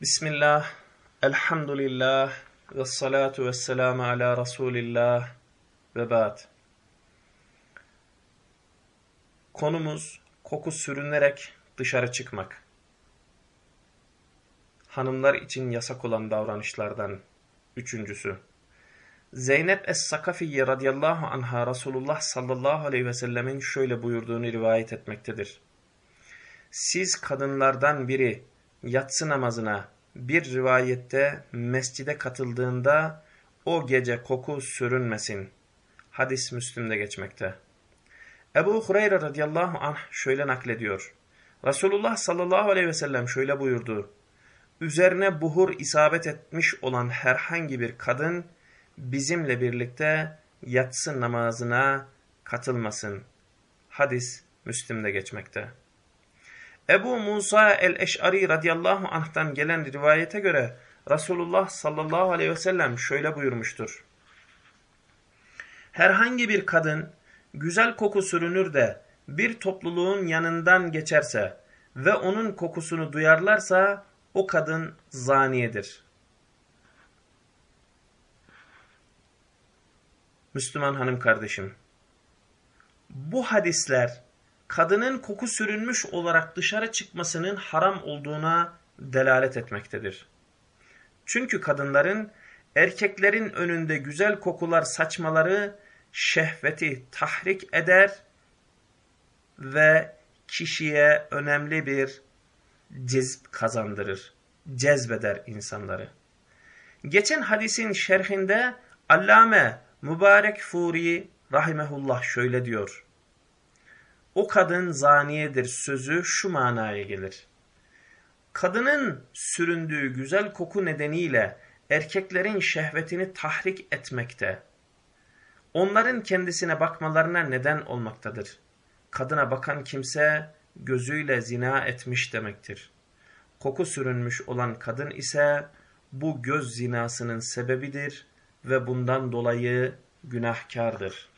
Bismillah, elhamdülillah, ve salatu ve selamu ala Resulillah ve ba'd. Konumuz koku sürünerek dışarı çıkmak. Hanımlar için yasak olan davranışlardan üçüncüsü. Zeynep Es-Sakafiye radıyallahu anha Resulullah sallallahu aleyhi ve sellemin şöyle buyurduğunu rivayet etmektedir. Siz kadınlardan biri yatsı namazına bir rivayette mescide katıldığında o gece koku sürünmesin. Hadis Müslüm'de geçmekte. Ebu Hureyre radıyallahu anh şöyle naklediyor. Resulullah sallallahu aleyhi ve sellem şöyle buyurdu. Üzerine buhur isabet etmiş olan herhangi bir kadın bizimle birlikte yatsı namazına katılmasın. Hadis Müslim'de geçmekte. Ebu Musa el-Eş'ari radıyallahu anh'tan gelen rivayete göre Resulullah sallallahu aleyhi ve sellem şöyle buyurmuştur. Herhangi bir kadın güzel koku sürünür de bir topluluğun yanından geçerse ve onun kokusunu duyarlarsa o kadın zaniyedir. Müslüman hanım kardeşim, bu hadisler kadının koku sürünmüş olarak dışarı çıkmasının haram olduğuna delalet etmektedir. Çünkü kadınların erkeklerin önünde güzel kokular saçmaları şehveti tahrik eder ve kişiye önemli bir cezb kazandırır, cezbeder insanları. Geçen hadisin şerhinde Allame Mübarek Furi rahimehullah şöyle diyor o kadın zaniyedir sözü şu manaya gelir. Kadının süründüğü güzel koku nedeniyle erkeklerin şehvetini tahrik etmekte, onların kendisine bakmalarına neden olmaktadır. Kadına bakan kimse gözüyle zina etmiş demektir. Koku sürünmüş olan kadın ise bu göz zinasının sebebidir ve bundan dolayı günahkardır.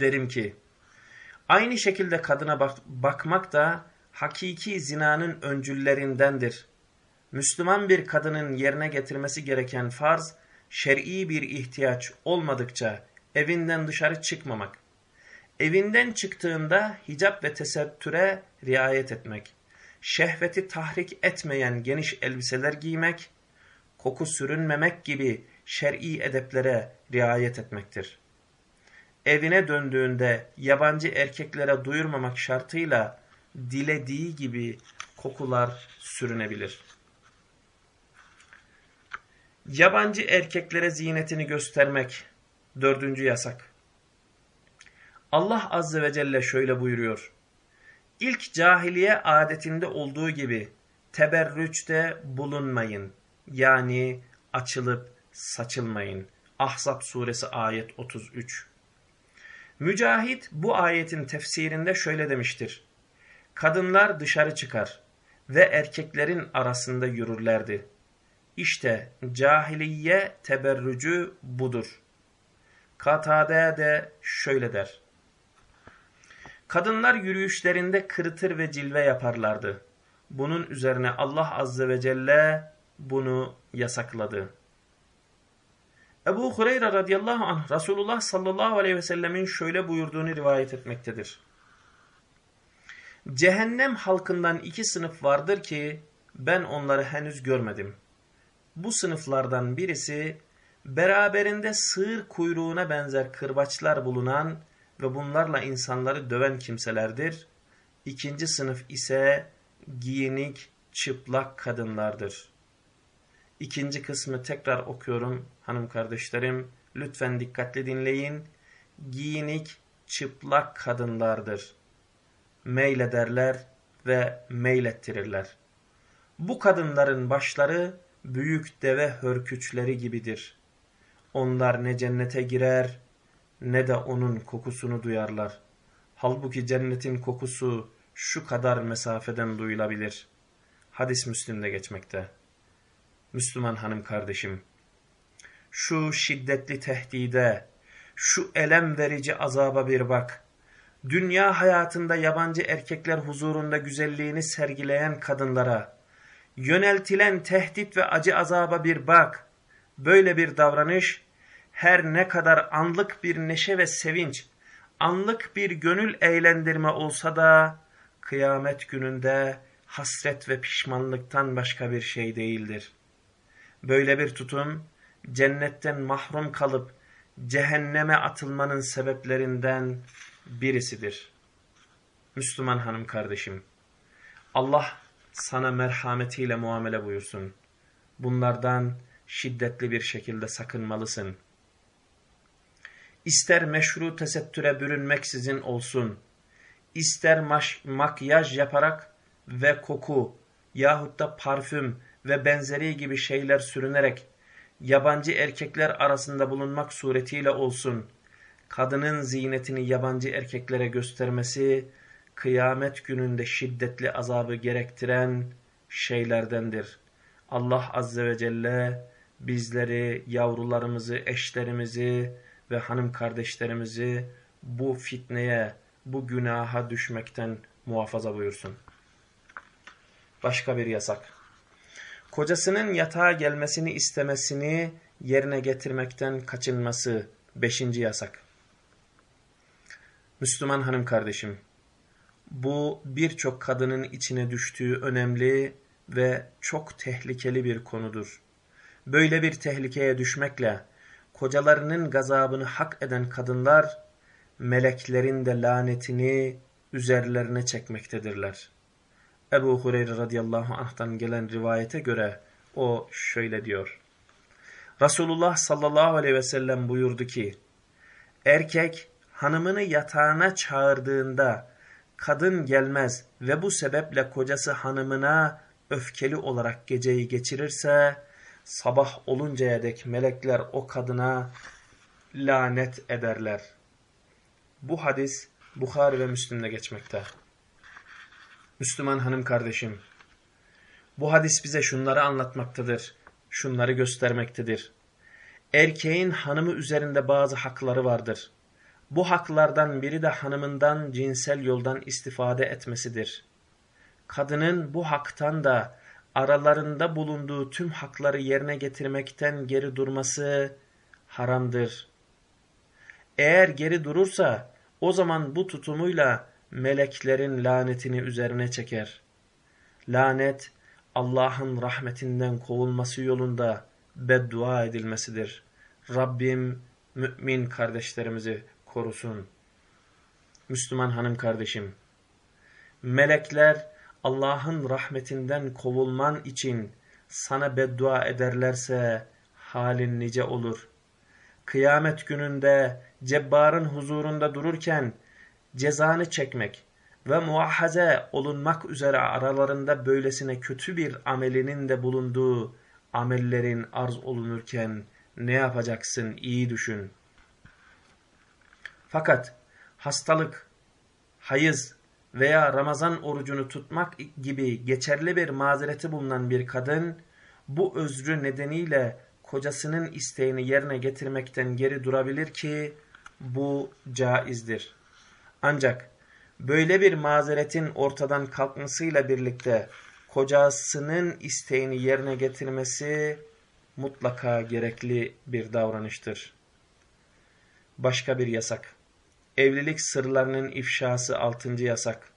Derim ki, Aynı şekilde kadına bak bakmak da hakiki zinanın öncüllerindendir. Müslüman bir kadının yerine getirmesi gereken farz, şer'i bir ihtiyaç olmadıkça evinden dışarı çıkmamak. Evinden çıktığında hicap ve tesettüre riayet etmek. Şehveti tahrik etmeyen geniş elbiseler giymek, koku sürünmemek gibi şer'i edeplere riayet etmektir evine döndüğünde yabancı erkeklere duyurmamak şartıyla dilediği gibi kokular sürünebilir. Yabancı erkeklere zinetini göstermek dördüncü yasak. Allah Azze ve Celle şöyle buyuruyor. İlk cahiliye adetinde olduğu gibi teberrüçte bulunmayın. Yani açılıp saçılmayın. Ahzab suresi ayet 33. Mücahit bu ayetin tefsirinde şöyle demiştir. Kadınlar dışarı çıkar ve erkeklerin arasında yürürlerdi. İşte cahiliye teberrücü budur. Katade de şöyle der. Kadınlar yürüyüşlerinde kırıtır ve cilve yaparlardı. Bunun üzerine Allah Azze ve Celle bunu yasakladı. Ebu Hureyre radıyallahu anh Resulullah sallallahu aleyhi ve sellemin şöyle buyurduğunu rivayet etmektedir. Cehennem halkından iki sınıf vardır ki ben onları henüz görmedim. Bu sınıflardan birisi beraberinde sığır kuyruğuna benzer kırbaçlar bulunan ve bunlarla insanları döven kimselerdir. İkinci sınıf ise giyinik, çıplak kadınlardır. İkinci kısmı tekrar okuyorum hanım kardeşlerim. Lütfen dikkatli dinleyin. Giyinik çıplak kadınlardır. Meylederler ve meylettirirler. Bu kadınların başları büyük deve hörküçleri gibidir. Onlar ne cennete girer ne de onun kokusunu duyarlar. Halbuki cennetin kokusu şu kadar mesafeden duyulabilir. Hadis Müslim'de geçmekte. Müslüman hanım kardeşim, şu şiddetli tehdide, şu elem verici azaba bir bak. Dünya hayatında yabancı erkekler huzurunda güzelliğini sergileyen kadınlara, Yöneltilen tehdit ve acı azaba bir bak. Böyle bir davranış her ne kadar anlık bir neşe ve sevinç, anlık bir gönül eğlendirme olsa da kıyamet gününde hasret ve pişmanlıktan başka bir şey değildir. Böyle bir tutum cennetten mahrum kalıp cehenneme atılmanın sebeplerinden birisidir. Müslüman hanım kardeşim, Allah sana merhametiyle muamele buyursun. Bunlardan şiddetli bir şekilde sakınmalısın. İster meşru tesettüre bürünmeksizin olsun, ister makyaj yaparak ve koku yahut da parfüm ve benzeri gibi şeyler sürünerek yabancı erkekler arasında bulunmak suretiyle olsun, kadının zinetini yabancı erkeklere göstermesi, kıyamet gününde şiddetli azabı gerektiren şeylerdendir. Allah Azze ve Celle bizleri, yavrularımızı, eşlerimizi ve hanım kardeşlerimizi bu fitneye, bu günaha düşmekten muhafaza buyursun. Başka bir yasak. Kocasının yatağa gelmesini istemesini yerine getirmekten kaçınması. Beşinci yasak. Müslüman hanım kardeşim, bu birçok kadının içine düştüğü önemli ve çok tehlikeli bir konudur. Böyle bir tehlikeye düşmekle kocalarının gazabını hak eden kadınlar meleklerin de lanetini üzerlerine çekmektedirler. Ebu Hureyre radıyallahu anh'tan gelen rivayete göre o şöyle diyor. Resulullah sallallahu aleyhi ve sellem buyurdu ki, erkek hanımını yatağına çağırdığında kadın gelmez ve bu sebeple kocası hanımına öfkeli olarak geceyi geçirirse, sabah oluncaya dek melekler o kadına lanet ederler. Bu hadis Bukhari ve Müslim'de geçmekte. Müslüman hanım kardeşim, bu hadis bize şunları anlatmaktadır, şunları göstermektedir. Erkeğin hanımı üzerinde bazı hakları vardır. Bu haklardan biri de hanımından cinsel yoldan istifade etmesidir. Kadının bu haktan da aralarında bulunduğu tüm hakları yerine getirmekten geri durması haramdır. Eğer geri durursa o zaman bu tutumuyla meleklerin lanetini üzerine çeker. Lanet Allah'ın rahmetinden kovulması yolunda beddua edilmesidir. Rabbim mümin kardeşlerimizi korusun. Müslüman hanım kardeşim, melekler Allah'ın rahmetinden kovulman için sana beddua ederlerse halin nice olur. Kıyamet gününde cebbarın huzurunda dururken cezanı çekmek ve muahaze olunmak üzere aralarında böylesine kötü bir amelinin de bulunduğu amellerin arz olunurken ne yapacaksın iyi düşün. Fakat hastalık, hayız veya Ramazan orucunu tutmak gibi geçerli bir mazereti bulunan bir kadın bu özrü nedeniyle kocasının isteğini yerine getirmekten geri durabilir ki bu caizdir. Ancak böyle bir mazeretin ortadan kalkmasıyla birlikte kocasının isteğini yerine getirmesi mutlaka gerekli bir davranıştır. Başka bir yasak. Evlilik sırlarının ifşası altıncı yasak.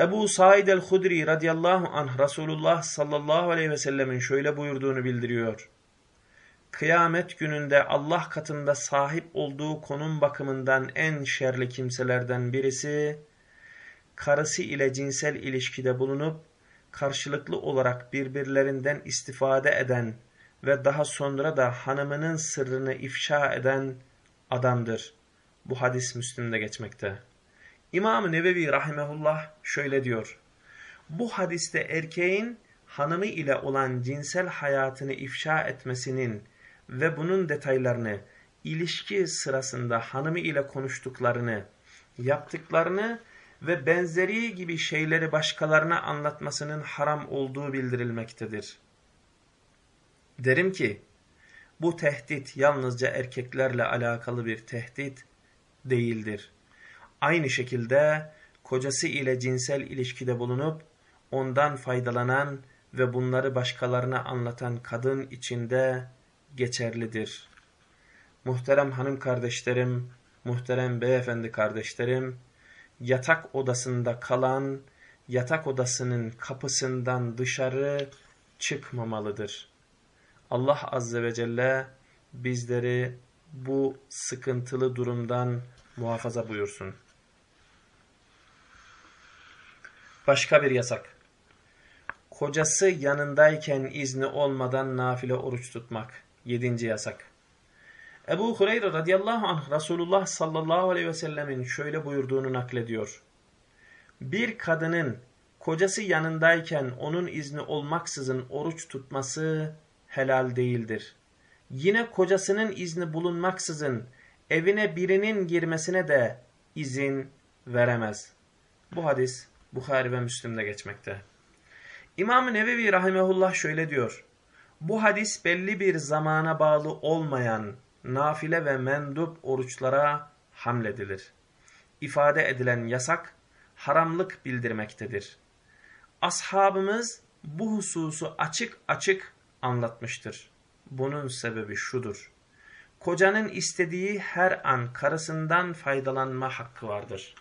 Ebu Said el-Hudri radıyallahu anh Resulullah sallallahu aleyhi ve sellemin şöyle buyurduğunu bildiriyor kıyamet gününde Allah katında sahip olduğu konum bakımından en şerli kimselerden birisi, karısı ile cinsel ilişkide bulunup, karşılıklı olarak birbirlerinden istifade eden ve daha sonra da hanımının sırrını ifşa eden adamdır. Bu hadis Müslim'de geçmekte. İmam-ı Nevevi Rahimehullah şöyle diyor. Bu hadiste erkeğin hanımı ile olan cinsel hayatını ifşa etmesinin ve bunun detaylarını, ilişki sırasında hanımı ile konuştuklarını, yaptıklarını ve benzeri gibi şeyleri başkalarına anlatmasının haram olduğu bildirilmektedir. Derim ki, bu tehdit yalnızca erkeklerle alakalı bir tehdit değildir. Aynı şekilde kocası ile cinsel ilişkide bulunup ondan faydalanan ve bunları başkalarına anlatan kadın içinde geçerlidir. Muhterem hanım kardeşlerim, muhterem beyefendi kardeşlerim, yatak odasında kalan, yatak odasının kapısından dışarı çıkmamalıdır. Allah Azze ve Celle bizleri bu sıkıntılı durumdan muhafaza buyursun. Başka bir yasak. Kocası yanındayken izni olmadan nafile oruç tutmak. Yedinci yasak. Ebu Hureyre radıyallahu anh Resulullah sallallahu aleyhi ve sellemin şöyle buyurduğunu naklediyor. Bir kadının kocası yanındayken onun izni olmaksızın oruç tutması helal değildir. Yine kocasının izni bulunmaksızın evine birinin girmesine de izin veremez. Bu hadis Bukhari ve Müslim'de geçmekte. İmam-ı Nevevi Rahimehullah şöyle diyor. Bu hadis belli bir zamana bağlı olmayan nafile ve mendup oruçlara hamledilir. İfade edilen yasak haramlık bildirmektedir. Ashabımız bu hususu açık açık anlatmıştır. Bunun sebebi şudur. Kocanın istediği her an karısından faydalanma hakkı vardır.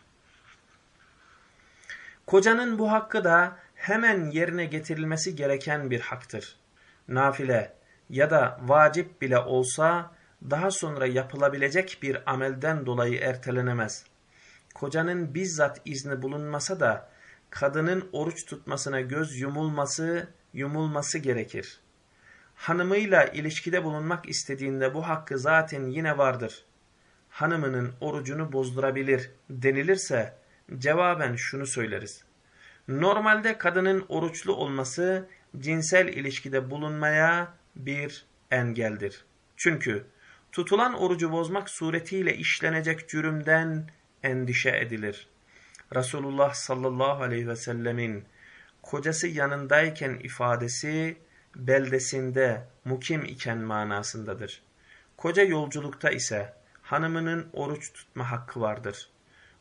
Kocanın bu hakkı da hemen yerine getirilmesi gereken bir haktır. Nafile ya da vacip bile olsa daha sonra yapılabilecek bir amelden dolayı ertelenemez. Kocanın bizzat izni bulunmasa da kadının oruç tutmasına göz yumulması, yumulması gerekir. Hanımıyla ilişkide bulunmak istediğinde bu hakkı zaten yine vardır. Hanımının orucunu bozdurabilir denilirse cevaben şunu söyleriz. Normalde kadının oruçlu olması cinsel ilişkide bulunmaya bir engeldir. Çünkü tutulan orucu bozmak suretiyle işlenecek cürümden endişe edilir. Resulullah sallallahu aleyhi ve sellemin kocası yanındayken ifadesi beldesinde mukim iken manasındadır. Koca yolculukta ise hanımının oruç tutma hakkı vardır.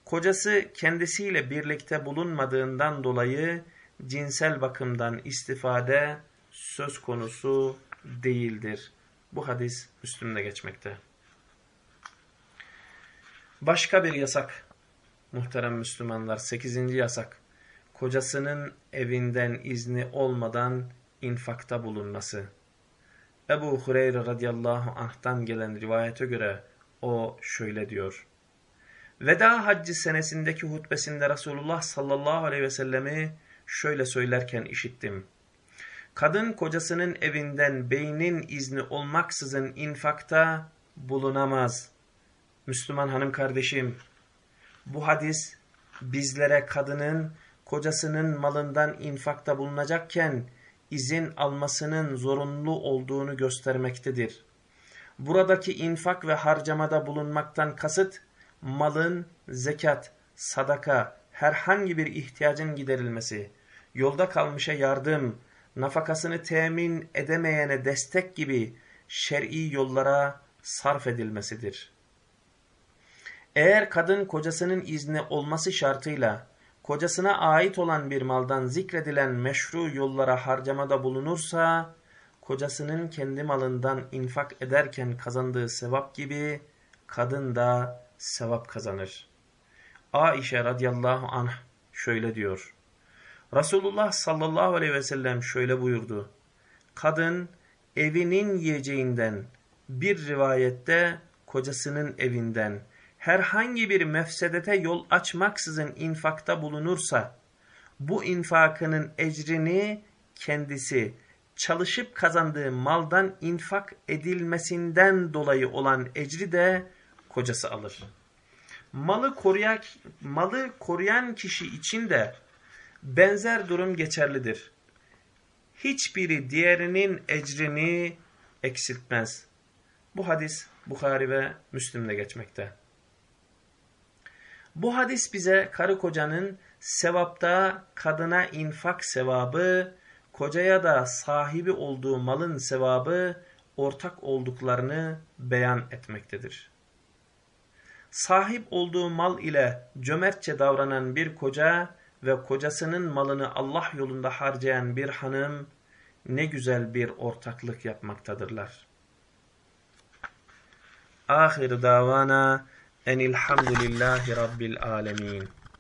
Kocası kendisiyle birlikte bulunmadığından dolayı cinsel bakımdan istifade söz konusu değildir. Bu hadis Müslüm'de geçmekte. Başka bir yasak. Muhterem Müslümanlar. Sekizinci yasak. Kocasının evinden izni olmadan infakta bulunması. Ebu Hureyre radıyallahu anh'tan gelen rivayete göre o şöyle diyor. Veda haccı senesindeki hutbesinde Resulullah sallallahu aleyhi ve sellemi şöyle söylerken işittim. Kadın kocasının evinden beynin izni olmaksızın infakta bulunamaz. Müslüman hanım kardeşim, bu hadis bizlere kadının kocasının malından infakta bulunacakken izin almasının zorunlu olduğunu göstermektedir. Buradaki infak ve harcamada bulunmaktan kasıt, malın zekat, sadaka, herhangi bir ihtiyacın giderilmesi, yolda kalmışa yardım, nafakasını temin edemeyene destek gibi şer'i yollara sarf edilmesidir. Eğer kadın kocasının izni olması şartıyla kocasına ait olan bir maldan zikredilen meşru yollara harcamada bulunursa, kocasının kendi malından infak ederken kazandığı sevap gibi kadın da sevap kazanır. Aişe radıyallahu anh şöyle diyor. Resulullah sallallahu aleyhi ve sellem şöyle buyurdu. Kadın evinin yiyeceğinden bir rivayette kocasının evinden herhangi bir mefsedete yol açmaksızın infakta bulunursa bu infakının ecrini kendisi çalışıp kazandığı maldan infak edilmesinden dolayı olan ecri de kocası alır. Malı koruyan, malı koruyan kişi için de benzer durum geçerlidir. Hiçbiri diğerinin ecrini eksiltmez. Bu hadis Bukhari ve Müslim'de geçmekte. Bu hadis bize karı kocanın sevapta kadına infak sevabı, kocaya da sahibi olduğu malın sevabı ortak olduklarını beyan etmektedir. Sahip olduğu mal ile cömertçe davranan bir koca ve kocasının malını Allah yolunda harcayan bir hanım ne güzel bir ortaklık yapmaktadırlar. Ahir davana enilhamdülillahi rabbil alemin.